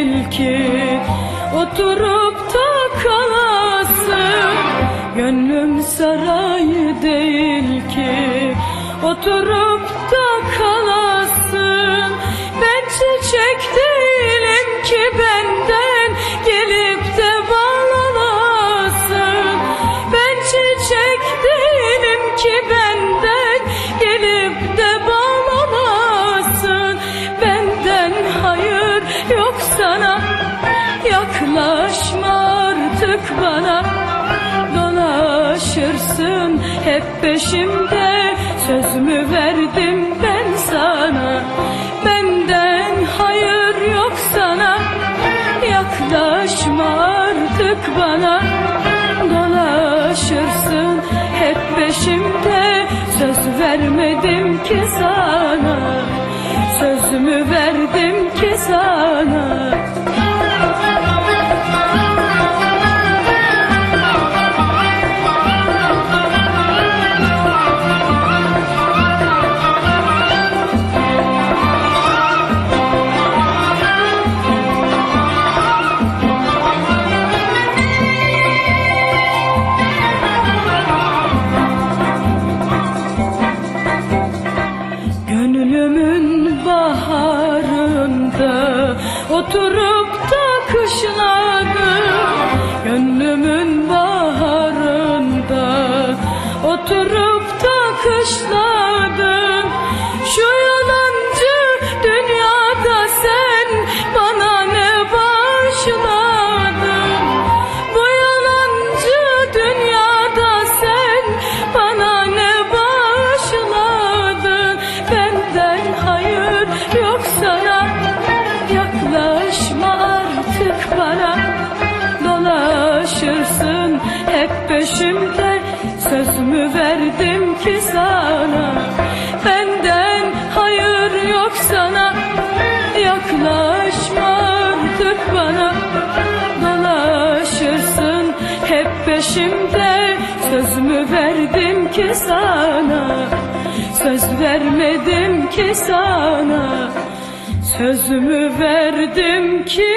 değil ki. Oturup da Gönlüm sarayı değil ki. Oturup da Yaklaşma artık bana. Dolaşırsın hep peşimde. Sözümü verdim ben sana? Benden hayır yok sana. Yaklaşma artık bana. Dolaşırsın hep peşimde. Söz vermedim ki sana. Sözümü verdim ki sana Oturup peşimde Sözümü verdim ki sana. Benden hayır yok sana. Yaklaşma artık bana. Dolaşırsın hep peşimde. Sözümü verdim ki sana. Söz vermedim ki sana. Sözümü verdim ki